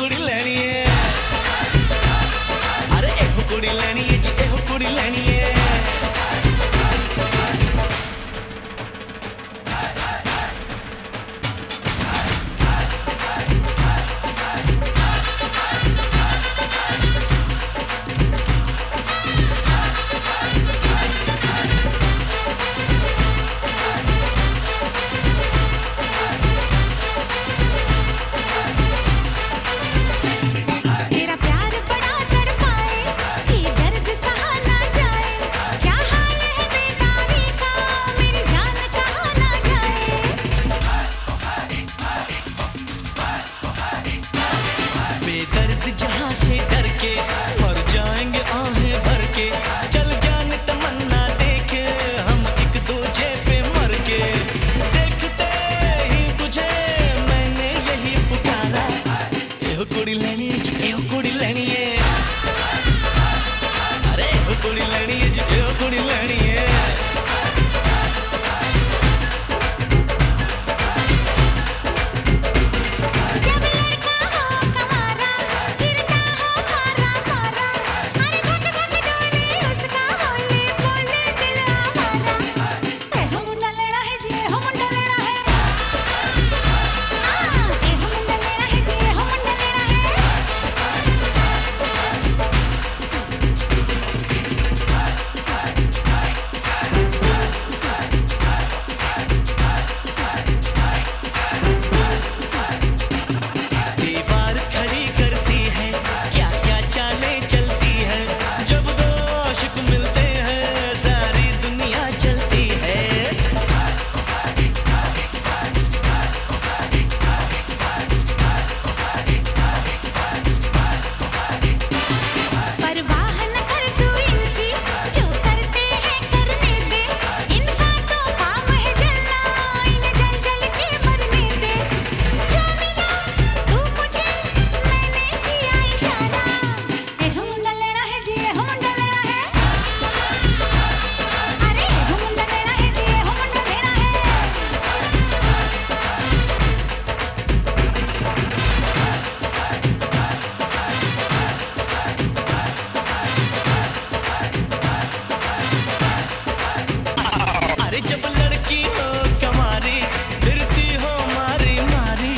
குடில் அணியே. lenny lenny जब लड़की हो कमारी फिरती हो मारी मारी।